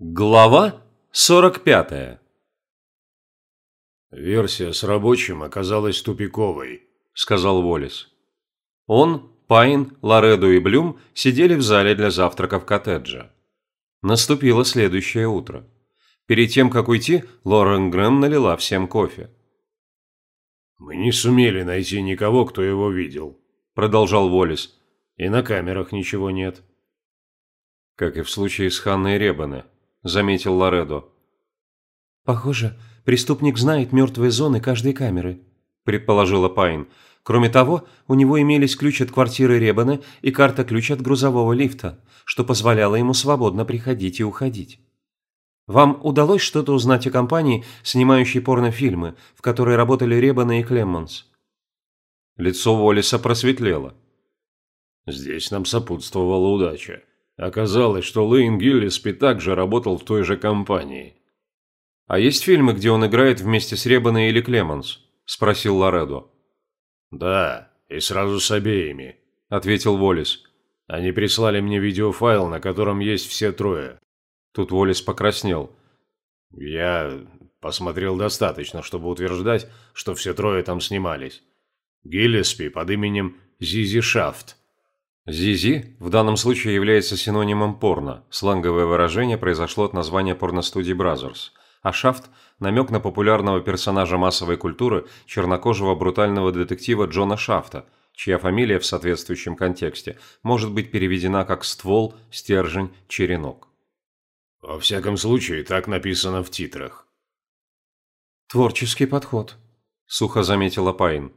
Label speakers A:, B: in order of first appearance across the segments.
A: Глава 45
B: «Версия с рабочим оказалась тупиковой», – сказал Волис.
A: Он, Пайн, Лоредо и Блюм сидели в зале для завтраков коттеджа. Наступило следующее утро. Перед тем, как уйти, Лорен Грэм налила всем кофе.
B: «Мы не сумели найти никого, кто его видел», – продолжал Волис. «И на камерах ничего нет».
A: «Как и в случае с Ханной Ребане», – заметил Лоредо.
C: «Похоже, преступник знает мертвые зоны каждой камеры», – предположила Пайн. «Кроме того, у него имелись ключ от квартиры Ребана и карта-ключ от грузового лифта, что позволяло ему свободно приходить и уходить». Вам удалось что-то узнать о компании, снимающей порнофильмы, в которой работали Ребана и Клеммонс?
A: Лицо Волиса просветлело.
B: Здесь нам сопутствовала удача. Оказалось, что Лейн Гиллиспи также работал в той же компании.
A: «А есть фильмы, где он играет вместе с Ребаной или Клемонс?» – спросил Лоредо.
B: «Да, и сразу с обеими», – ответил Волис. «Они прислали мне видеофайл, на котором есть все трое.
A: Тут Уоллес покраснел.
B: «Я посмотрел достаточно, чтобы утверждать, что все трое там снимались. Гиллеспи под именем Зизи Шафт».
A: «Зизи» в данном случае является синонимом порно. Сленговое выражение произошло от названия порностудии Brazzers. А Шафт – намек на популярного персонажа массовой культуры чернокожего брутального детектива Джона Шафта, чья фамилия в соответствующем контексте может быть переведена как «ствол», «стержень», «черенок».
B: Во всяком случае, так написано в титрах.
C: Творческий подход, сухо заметила Пайн.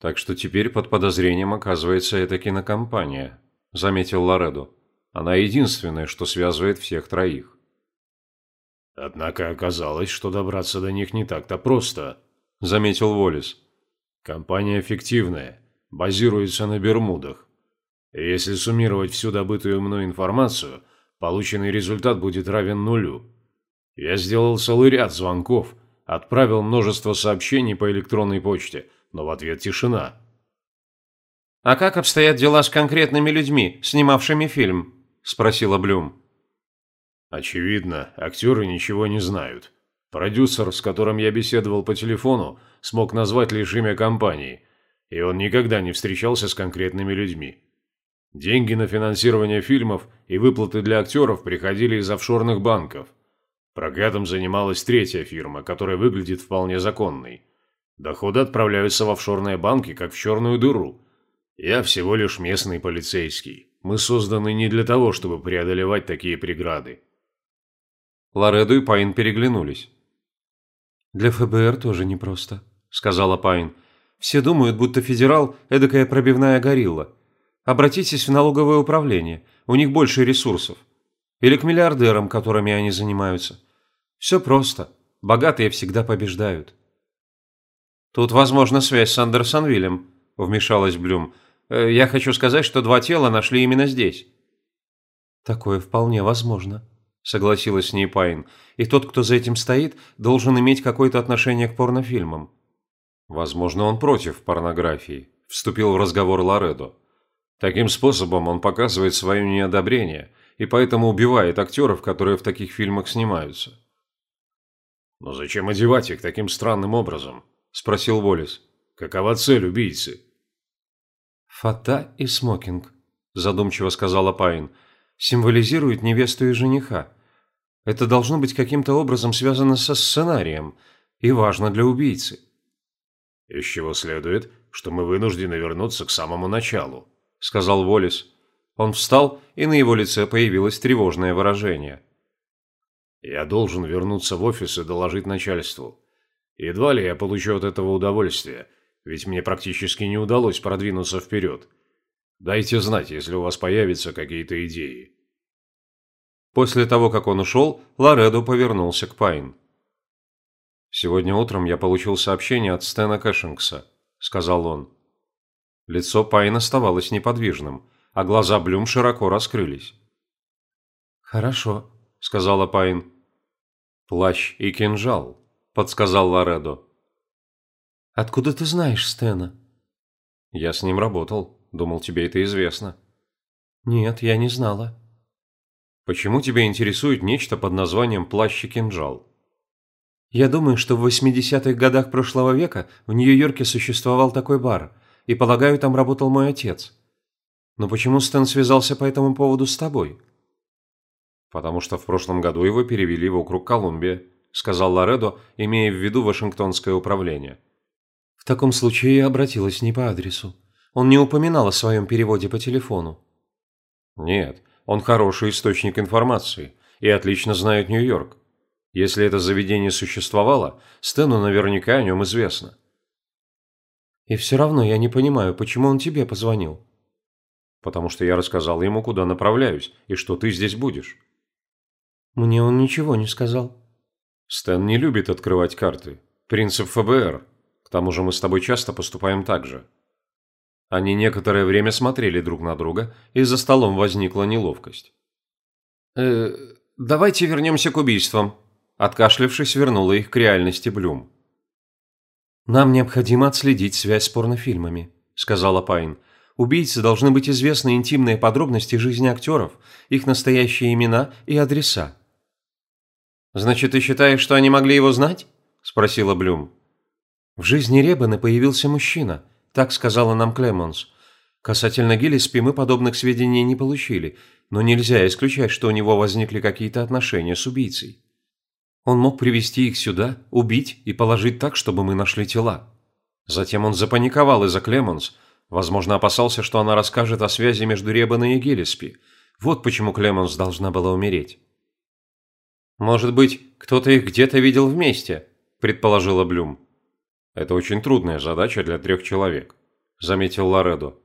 A: Так что теперь под подозрением оказывается эта кинокомпания, заметил Лоредо. Она единственная, что связывает всех троих.
B: Однако оказалось, что добраться до них не так-то просто,
A: заметил Волис.
B: Компания фиктивная, базируется на Бермудах. Если суммировать всю добытую мной информацию – полученный результат будет равен нулю. Я сделал целый ряд звонков, отправил множество сообщений по электронной почте, но в ответ тишина.
C: «А как обстоят дела с конкретными людьми, снимавшими фильм?» – спросила Блюм.
B: Очевидно, актеры ничего не знают. Продюсер, с которым я беседовал по телефону, смог назвать лишь имя компании, и он никогда не встречался с конкретными людьми. Деньги на финансирование фильмов и выплаты для актеров приходили из офшорных банков. Прокатом занималась третья фирма, которая выглядит вполне законной. Доходы отправляются в офшорные банки, как в черную дыру. Я всего лишь местный полицейский. Мы созданы не для того, чтобы преодолевать такие преграды.
A: Лоредо и Пайн переглянулись.
C: «Для ФБР тоже непросто», – сказала Пайн. «Все думают, будто федерал – эдакая пробивная горилла. Обратитесь в налоговое управление, у них больше ресурсов. Или к миллиардерам, которыми они занимаются. Все просто. Богатые всегда побеждают.
A: Тут, возможно, связь с Андерсонвиллем, вмешалась Блюм. «Э, я хочу сказать, что два тела нашли именно здесь.
C: Такое вполне возможно, согласилась с ней Пайн. И тот, кто за этим стоит, должен иметь какое-то отношение к порнофильмам.
A: Возможно, он против порнографии, вступил в разговор Лоредо. Таким способом он показывает свое неодобрение и поэтому убивает актеров, которые в таких фильмах снимаются.
B: «Но зачем одевать их таким странным образом?» – спросил Волис. «Какова цель убийцы?»
C: «Фата и смокинг», – задумчиво сказала Пайн, – «символизируют невесту и жениха. Это должно быть каким-то образом связано со сценарием и важно для убийцы».
B: «Из чего следует, что мы вынуждены вернуться к самому началу», –
A: сказал Волис. Он встал, и на его лице появилось тревожное выражение.
B: «Я должен вернуться в офис и доложить начальству. Едва ли я получу от этого удовольствие, ведь мне практически не удалось продвинуться вперед. Дайте знать, если у вас появятся какие-то идеи».
A: После того, как он ушел, Лоредо повернулся к Пайн. «Сегодня утром я получил сообщение от Стэна Кэшингса», – сказал он. Лицо Пайн оставалось неподвижным, а глаза Блюм широко раскрылись.
C: «Хорошо», –
A: сказала Пайн. «Плащ и кинжал», – подсказал Лоредо.
C: «Откуда ты знаешь Стэна?»
A: «Я с ним работал. Думал, тебе это известно».
C: «Нет, я не знала».
A: Почему тебя интересует нечто под названием плащ и кинжал?
C: Я думаю, что в 80-х годах прошлого века в Нью-Йорке существовал такой бар, и, полагаю, там работал мой отец. Но почему Стэн связался по этому поводу с тобой?
A: Потому что в прошлом году его перевели в округ Колумбия, сказал Лоредо, имея в виду Вашингтонское управление.
C: В таком случае я обратилась не по адресу. Он не упоминал о своем переводе по телефону.
A: Нет, он хороший источник информации и отлично знает Нью-Йорк. Если это заведение существовало, Стэну наверняка о нем известно.
C: И все равно я не понимаю, почему он тебе позвонил.
A: Потому что я рассказал ему, куда направляюсь, и что ты здесь будешь.
C: Мне он ничего не сказал.
A: Стэн не любит открывать карты. Принцип ФБР. К тому же мы с тобой часто поступаем так же. Они некоторое время смотрели друг на друга, и за столом возникла неловкость. «Э, «Давайте вернемся к убийствам», – откашлившись, вернула их к реальности Блюм.
C: «Нам необходимо отследить связь с порнофильмами», – сказала Пайн. «Убийце должны быть известны интимные подробности жизни актеров, их настоящие имена и адреса».
A: «Значит, ты считаешь, что они могли его знать?» – спросила Блюм.
C: «В жизни Ребана появился мужчина», – так сказала нам Клемонс. Касательно Гиллиспи мы подобных сведений не получили, но нельзя исключать, что у него возникли какие-то отношения с убийцей. Он мог привести их сюда, убить и положить так, чтобы мы нашли тела. Затем он запаниковал из-за Клемонс, возможно, опасался, что она расскажет о связи между Ребаной и Гиллиспи. Вот почему Клемонс должна была умереть.
A: «Может быть, кто-то их где-то видел вместе», – предположила Блюм. «Это очень трудная задача для трех человек», – заметил Лоредо.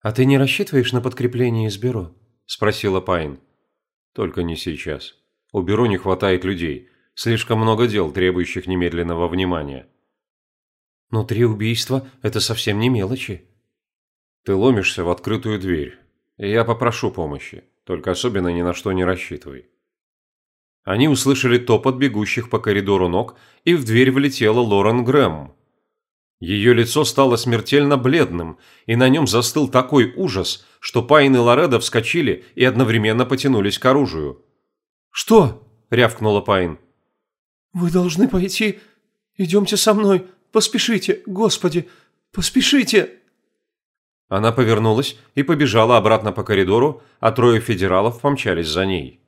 C: «А ты не рассчитываешь на подкрепление из бюро?» – спросила Пайн.
A: «Только не сейчас. У бюро не хватает людей. Слишком много дел, требующих немедленного внимания».
C: «Но три убийства – это совсем не мелочи».
A: «Ты ломишься в открытую дверь. я попрошу помощи. Только особенно ни на что не рассчитывай». Они услышали топот бегущих по коридору ног, и в дверь влетела Лорен Грэм. Ее лицо стало смертельно бледным, и на нем застыл такой ужас, что Пайн и Лоредо вскочили и одновременно потянулись к оружию.
C: «Что?»
A: – рявкнула Пайн.
C: «Вы должны пойти. Идемте со мной. Поспешите, Господи, поспешите!»
A: Она повернулась и побежала обратно по коридору, а трое федералов помчались за ней.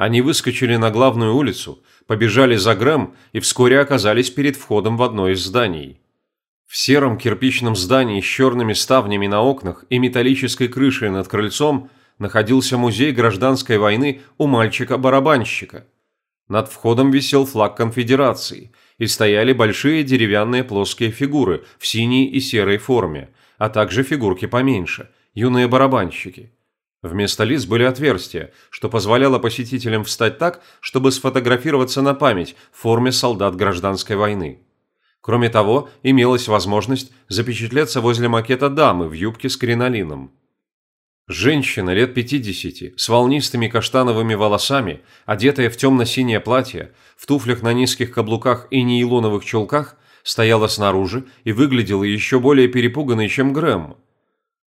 A: Они выскочили на главную улицу, побежали за Грэм и вскоре оказались перед входом в одно из зданий. В сером кирпичном здании с черными ставнями на окнах и металлической крышей над крыльцом находился музей гражданской войны у мальчика-барабанщика. Над входом висел флаг конфедерации, и стояли большие деревянные плоские фигуры в синей и серой форме, а также фигурки поменьше, юные барабанщики – Вместо лиц были отверстия, что позволяло посетителям встать так, чтобы сфотографироваться на память в форме солдат гражданской войны. Кроме того, имелась возможность запечатлеться возле макета дамы в юбке с кринолином. Женщина лет 50, с волнистыми каштановыми волосами, одетая в темно-синее платье, в туфлях на низких каблуках и нейлоновых чулках, стояла снаружи и выглядела еще более перепуганной, чем Грэм –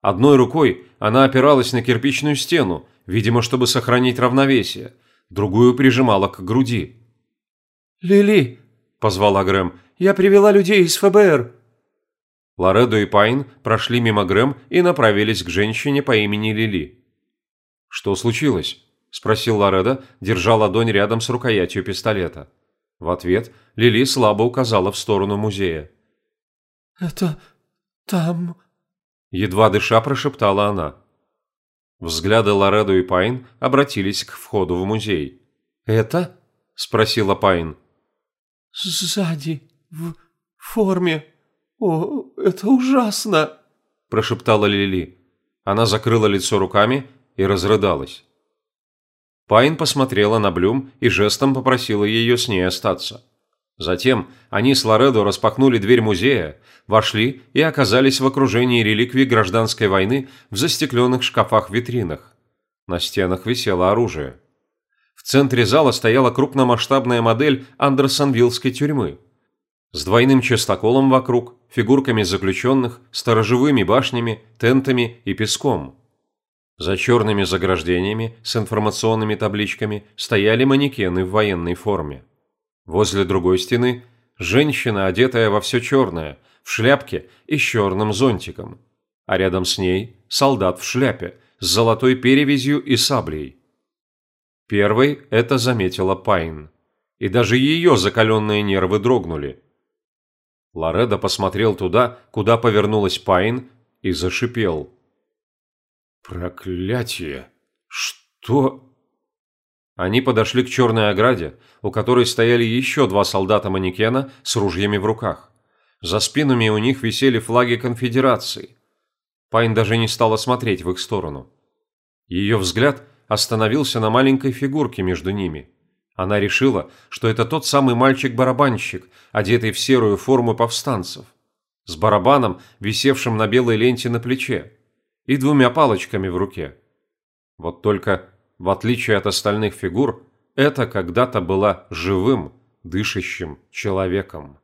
A: Одной рукой она опиралась на кирпичную стену, видимо, чтобы сохранить равновесие, другую прижимала к груди.
C: «Лили!» – позвала Грэм. «Я привела людей из ФБР!»
A: Лоредо и Пайн прошли мимо Грэм и направились к женщине по имени Лили. «Что случилось?» – спросил Лоредо, держа ладонь рядом с рукоятью пистолета. В ответ Лили слабо указала в сторону музея.
C: «Это там...»
A: Едва дыша прошептала она. Взгляды Лоредо и Пайн обратились к входу в музей.
C: «Это?» – спросила Пайн.
D: «Сзади, в форме. О, это ужасно!»
A: – прошептала Лили. Она закрыла лицо руками и разрыдалась. Пайн посмотрела на Блюм и жестом попросила ее с ней остаться. Затем они с Лоредо распахнули дверь музея, вошли и оказались в окружении реликвий гражданской войны в застекленных шкафах-витринах. На стенах висело оружие. В центре зала стояла крупномасштабная модель Андерсонвиллской тюрьмы. С двойным частоколом вокруг, фигурками заключенных, сторожевыми башнями, тентами и песком. За черными заграждениями с информационными табличками стояли манекены в военной форме. Возле другой стены – женщина, одетая во все черное, в шляпке и с черным зонтиком. А рядом с ней – солдат в шляпе, с золотой перевязью и саблей. Первой это заметила Пайн. И даже ее закаленные нервы дрогнули. Лоредо посмотрел туда, куда повернулась Пайн, и зашипел. «Проклятие! Что?» Они подошли к черной ограде, у которой стояли еще два солдата-манекена с ружьями в руках. За спинами у них висели флаги конфедерации. Пайн даже не стала смотреть в их сторону. Ее взгляд остановился на маленькой фигурке между ними. Она решила, что это тот самый мальчик-барабанщик, одетый в серую форму повстанцев, с барабаном, висевшим на белой ленте на плече и двумя палочками в руке. Вот только, в отличие от остальных фигур, это когда-то была живым, дышащим человеком.